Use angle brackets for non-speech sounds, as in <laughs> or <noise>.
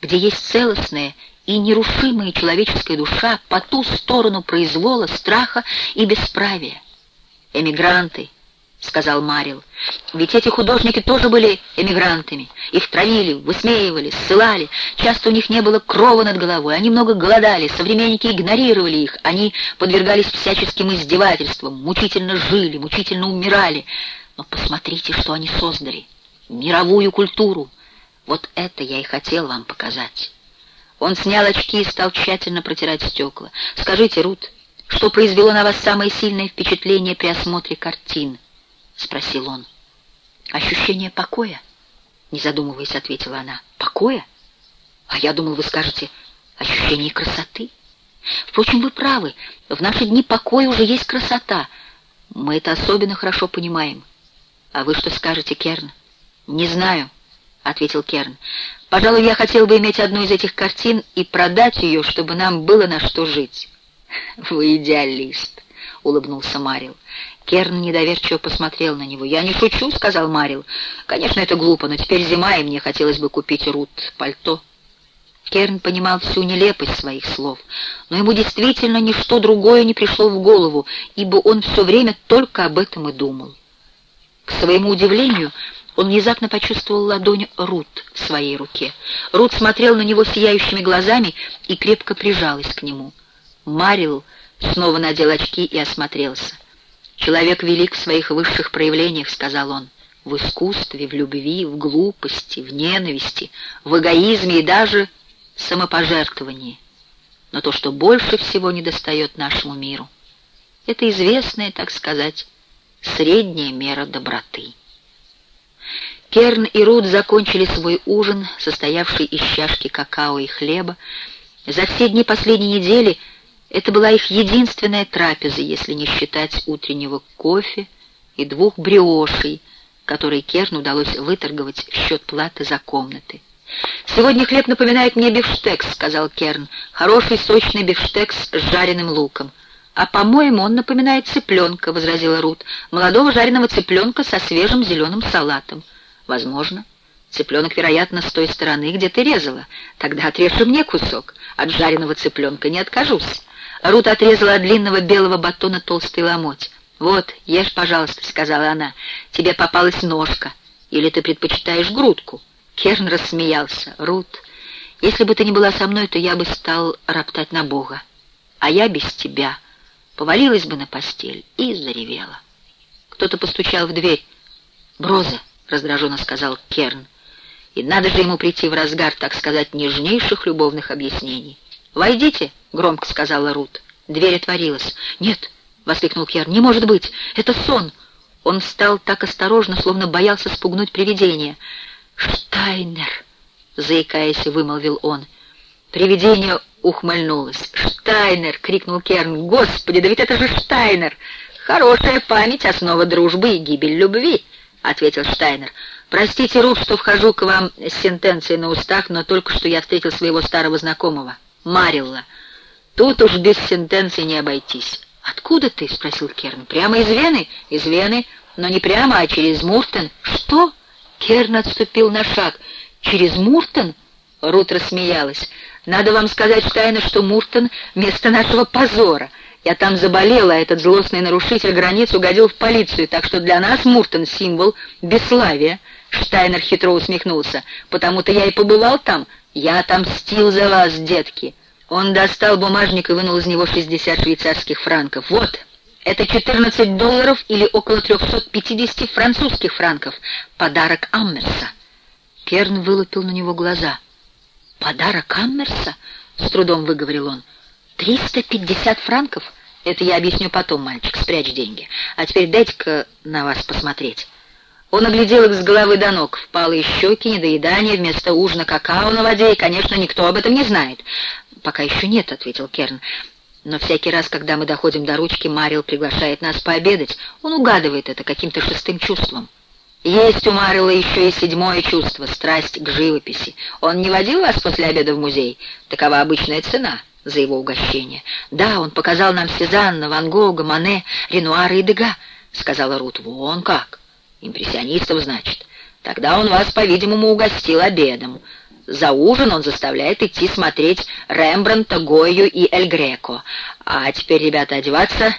где есть целостная и нерушимая человеческая душа по ту сторону произвола, страха и бесправия. Эмигранты, — сказал Марил. «Ведь эти художники тоже были эмигрантами. Их травили, высмеивали, ссылали. Часто у них не было крова над головой. Они много голодали, современники игнорировали их. Они подвергались всяческим издевательствам, мучительно жили, мучительно умирали. Но посмотрите, что они создали. Мировую культуру. Вот это я и хотел вам показать». Он снял очки и стал тщательно протирать стекла. «Скажите, Рут, что произвело на вас самое сильное впечатление при осмотре картин?» — спросил он. «Ощущение покоя?» — не задумываясь, ответила она. «Покоя? А я думал, вы скажете, ощущение красоты. Впрочем, вы правы, в наши дни покоя уже есть красота. Мы это особенно хорошо понимаем. А вы что скажете, Керн?» «Не знаю», — ответил Керн. «Пожалуй, я хотел бы иметь одну из этих картин и продать ее, чтобы нам было на что жить». <laughs> «Вы идеалист», — улыбнулся Марил. Керн недоверчиво посмотрел на него. «Я не шучу», — сказал Марил. «Конечно, это глупо, но теперь зима, и мне хотелось бы купить Рут пальто». Керн понимал всю нелепость своих слов, но ему действительно ничто другое не пришло в голову, ибо он все время только об этом и думал. К своему удивлению, он внезапно почувствовал ладонь Рут в своей руке. Рут смотрел на него сияющими глазами и крепко прижалась к нему. Марил снова надел очки и осмотрелся. «Человек велик в своих высших проявлениях», — сказал он, — «в искусстве, в любви, в глупости, в ненависти, в эгоизме и даже самопожертвовании. Но то, что больше всего недостает нашему миру, это известная, так сказать, средняя мера доброты». Керн и Рут закончили свой ужин, состоявший из чашки какао и хлеба. За все дни последней недели — это была их единственная трапеза, если не считать утреннего кофе и двух бриошей, которые Керну удалось выторговать в счет платы за комнаты. «Сегодня хлеб напоминает мне бифштекс», — сказал Керн. «Хороший сочный бифштекс с жареным луком». «А, по-моему, он напоминает цыпленка», — возразила Рут. «Молодого жареного цыпленка со свежим зеленым салатом». «Возможно. Цыпленок, вероятно, с той стороны, где ты резала. Тогда отрежь мне кусок. От жареного цыпленка не откажусь». Рут отрезала от длинного белого батона толстый ломоть. «Вот, ешь, пожалуйста», — сказала она. «Тебе попалась ножка. Или ты предпочитаешь грудку?» Керн рассмеялся. «Рут, если бы ты не была со мной, то я бы стал роптать на Бога. А я без тебя повалилась бы на постель и заревела». Кто-то постучал в дверь. «Броза», — раздраженно сказал Керн. «И надо же ему прийти в разгар, так сказать, нежнейших любовных объяснений». «Войдите», — громко сказала Рут. Дверь отворилась. «Нет!» — воскликнул Кьер. «Не может быть! Это сон!» Он встал так осторожно, словно боялся спугнуть привидение. «Штайнер!» — заикаясь, вымолвил он. Привидение ухмыльнулось. «Штайнер!» — крикнул Керн. «Господи, да ведь это же Штайнер!» «Хорошая память — основа дружбы и гибель любви!» — ответил Штайнер. «Простите, Рут, что вхожу к вам с сентенцией на устах, но только что я встретил своего старого знакомого, Марилла. Тут уж без сентенции не обойтись. «Откуда ты?» — спросил Керн. «Прямо из Вены?» «Из Вены, но не прямо, а через Муртон». «Что?» Керн отступил на шаг. «Через Муртон?» Рут рассмеялась. «Надо вам сказать, Штайна, что Муртон — место нашего позора. Я там заболела, а этот злостный нарушитель границ угодил в полицию, так что для нас Муртон — символ бесславия». Штайнер хитро усмехнулся. «Потому-то я и побывал там. Я отомстил за вас, детки». Он достал бумажник и вынул из него 60 швейцарских франков. «Вот, это 14 долларов или около 350 французских франков. Подарок Аммерса». Керн вылупил на него глаза. «Подарок Аммерса?» — с трудом выговорил он. «Триста пятьдесят франков? Это я объясню потом, мальчик, спрячь деньги. А теперь дайте-ка на вас посмотреть». Он оглядел их с головы до ног, впалые щеки, недоедание, вместо ужина какао на воде, и, конечно, никто об этом не знает. «Пока еще нет», — ответил Керн. «Но всякий раз, когда мы доходим до ручки, Марил приглашает нас пообедать. Он угадывает это каким-то шестым чувством». «Есть у Марила еще и седьмое чувство — страсть к живописи. Он не водил вас после обеда в музей? Такова обычная цена» за его угощение. «Да, он показал нам Сезанна, Ван Гога, Мане, Ренуара и Дега», — сказала Рут. «Вон как! Импрессионистов, значит. Тогда он вас, по-видимому, угостил обедом. за ужин он заставляет идти смотреть Рембрандта, Гою и Эль Греко. А теперь, ребята, одеваться